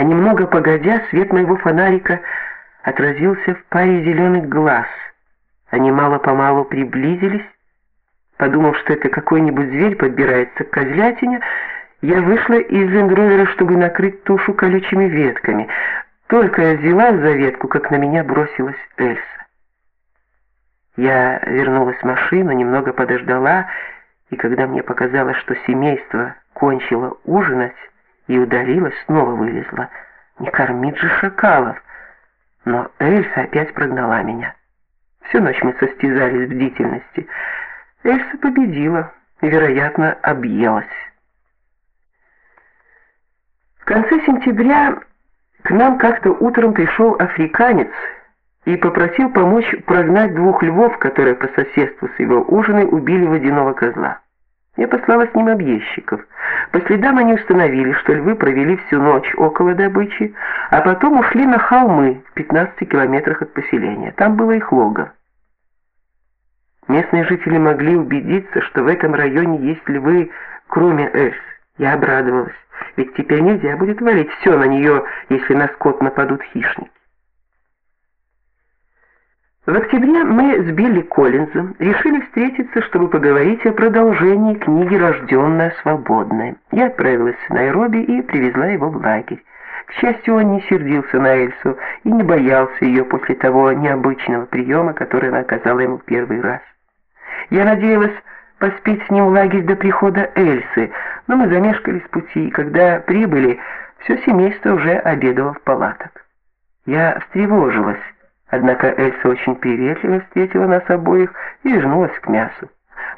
а немного погодя свет моего фонарика отразился в паре зеленых глаз. Они мало-помалу приблизились. Подумав, что это какой-нибудь зверь подбирается к козлятине, я вышла из лендровера, чтобы накрыть тушу колючими ветками. Только я взялась за ветку, как на меня бросилась Эльса. Я вернулась в машину, немного подождала, и когда мне показалось, что семейство кончило ужинать и удалилось, снова вылезла. Не кормить же шакалов. Но Эльса опять прогнала меня. Всю ночь мы состязались в бдительности. Эльса победила вероятно, объелась. В конце сентября к нам как-то утром пришел африканец и попросил помочь прогнать двух львов, которые по соседству с его ужиной убили водяного козла. Я послала с ним объездчиков. По следам они установили, что львы провели всю ночь около добычи, а потом ушли на холмы в 15 километрах от поселения. Там было их логово. Местные жители могли убедиться, что в этом районе есть львы, кроме Эльс. Я обрадовалась, ведь теперь нельзя будет валить все на нее, если на скот нападут хищники. В октябре мы с Билли Коллинзом решили встретиться, чтобы поговорить о продолжении книги «Рожденная свободная». Я отправилась в Найроби и привезла его в лагерь. К счастью, он не сердился на Эльсу и не боялся ее после того необычного приема, который она оказала ему первый раз. Я надеялась поспеть с ним в лагерь до прихода Эльсы, но мы замешкались в пути, и когда прибыли, все семейство уже обедало в палатах. Я встревожилась. Однако Эльса очень приветливо встретила нас обоих и вернулась к мясу.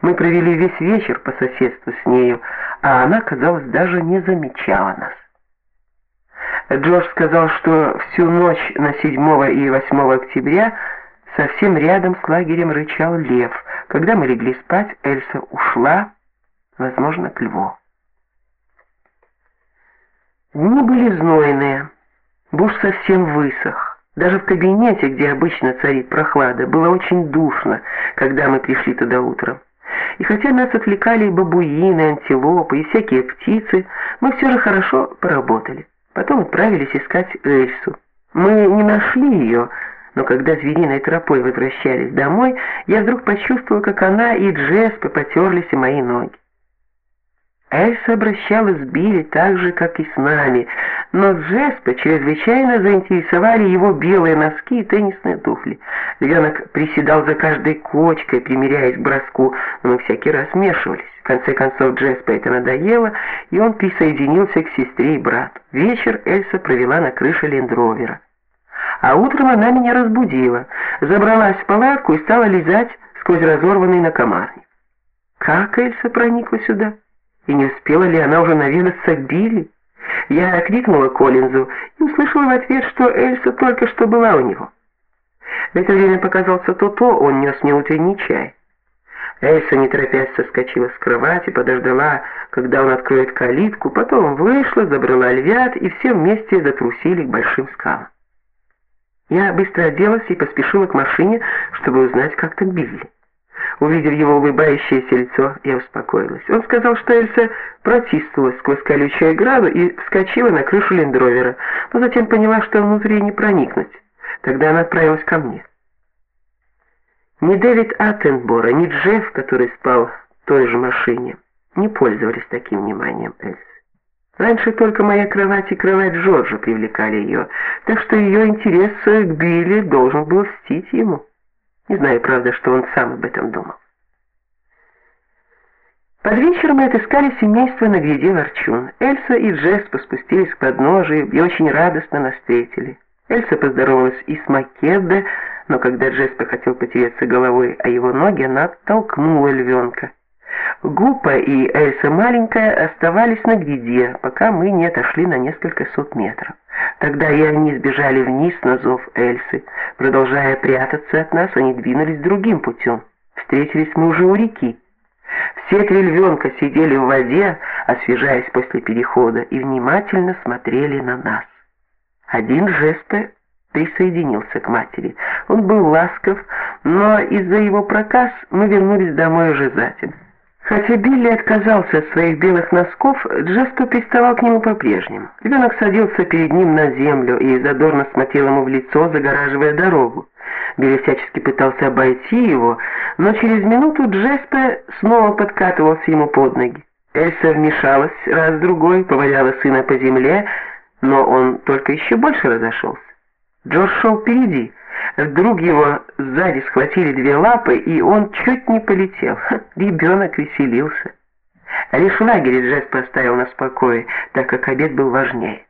Мы провели весь вечер по соседству с нею, а она, казалось, даже не замечала нас. Джордж сказал, что всю ночь на 7 и 8 октября совсем рядом с лагерем рычал лев. Когда мы легли спать, Эльса ушла, возможно, к льву. Дни были знойные, буш совсем высох. Даже в кабинете, где обычно царит прохлада, было очень душно, когда мы пришли туда утром. И хотя нас отвлекали бабуины, антилопы и всякие птицы, мы все же хорошо поработали. Потом отправились искать Эльсу. Мы не нашли ее, но когда звериной тропой возвращались домой, я вдруг почувствовала, как она и Джеспе потерлись и мои ноги. Эльса обращалась с Билли так же, как и с нами, но Джеспа чрезвычайно заинтересовали его белые носки и теннисные туфли. Львенок приседал за каждой кочкой, примеряясь к броску, но мы всякий раз смешивались. В конце концов Джеспа это надоело, и он присоединился к сестре и брату. Вечер Эльса провела на крыше лендровера. А утром она меня разбудила, забралась в палатку и стала лизать сквозь разорванный накомарник. Как Эльса проникла сюда? И не успела ли она уже наведаться к Билли? Я окликнула Коллинзу и услышала в ответ, что Эльса только что была у него. В это время показался Тото, он нес мне утренний чай. Эльса, не торопясь, соскочила с кровати, подождала, когда он откроет калитку, потом вышла, забрала львят, и все вместе затрусили к большим скалам. Я быстро оделась и поспешила к машине, чтобы узнать, как там Билли. Увидев его улыбающееся лицо, я успокоилась. Он сказал, что Эльса протиснулась сквозь колючую ограду и вскочила на крышу лендровера, но затем поняла, что внутри не проникнуть. Тогда она отправилась ко мне. Ни Дэвид Аттенбора, ни Джефф, который спал в той же машине, не пользовались таким вниманием Эльсы. Раньше только моя кровать и кровать Джорджа привлекали ее, так что ее интерес к Билли должен был льстить ему. Не знаю, правда, что он сам об этом думал. Под вечер мы отыскали семейство на гряде Ворчун. Эльса и Джесс спустились к подножию и очень радостно нас встретили. Эльса поздоровалась и с Македо, но когда Джесс хотел потереться головой о его ноги, она оттолкнула львенка. Гупа и Эльса маленькая оставались на гряде, пока мы не отошли на несколько сот метров. Тогда и они сбежали вниз на зов Эльсы. Продолжая прятаться от нас, они двинулись другим путем. Встретились мы уже у реки. Все три львенка сидели в воде, освежаясь после перехода, и внимательно смотрели на нас. Один жест присоединился к матери. Он был ласков, но из-за его проказ мы вернулись домой уже затем. Хотя Билли отказался от своих белых носков, Джеспо приставал к нему по-прежнему. Ребенок садился перед ним на землю и задорно смотрел ему в лицо, загораживая дорогу. Билли всячески пытался обойти его, но через минуту Джеспе снова подкатывался ему под ноги. Эльса вмешалась раз-другой, поваляла сына по земле, но он только еще больше разошелся. Джордж шел впереди. Вдруг его сзади схватили две лапы, и он чуть не полетел. Ха, ребенок веселился. Лишь в лагере Джесс поставил на спокое, так как обед был важнее.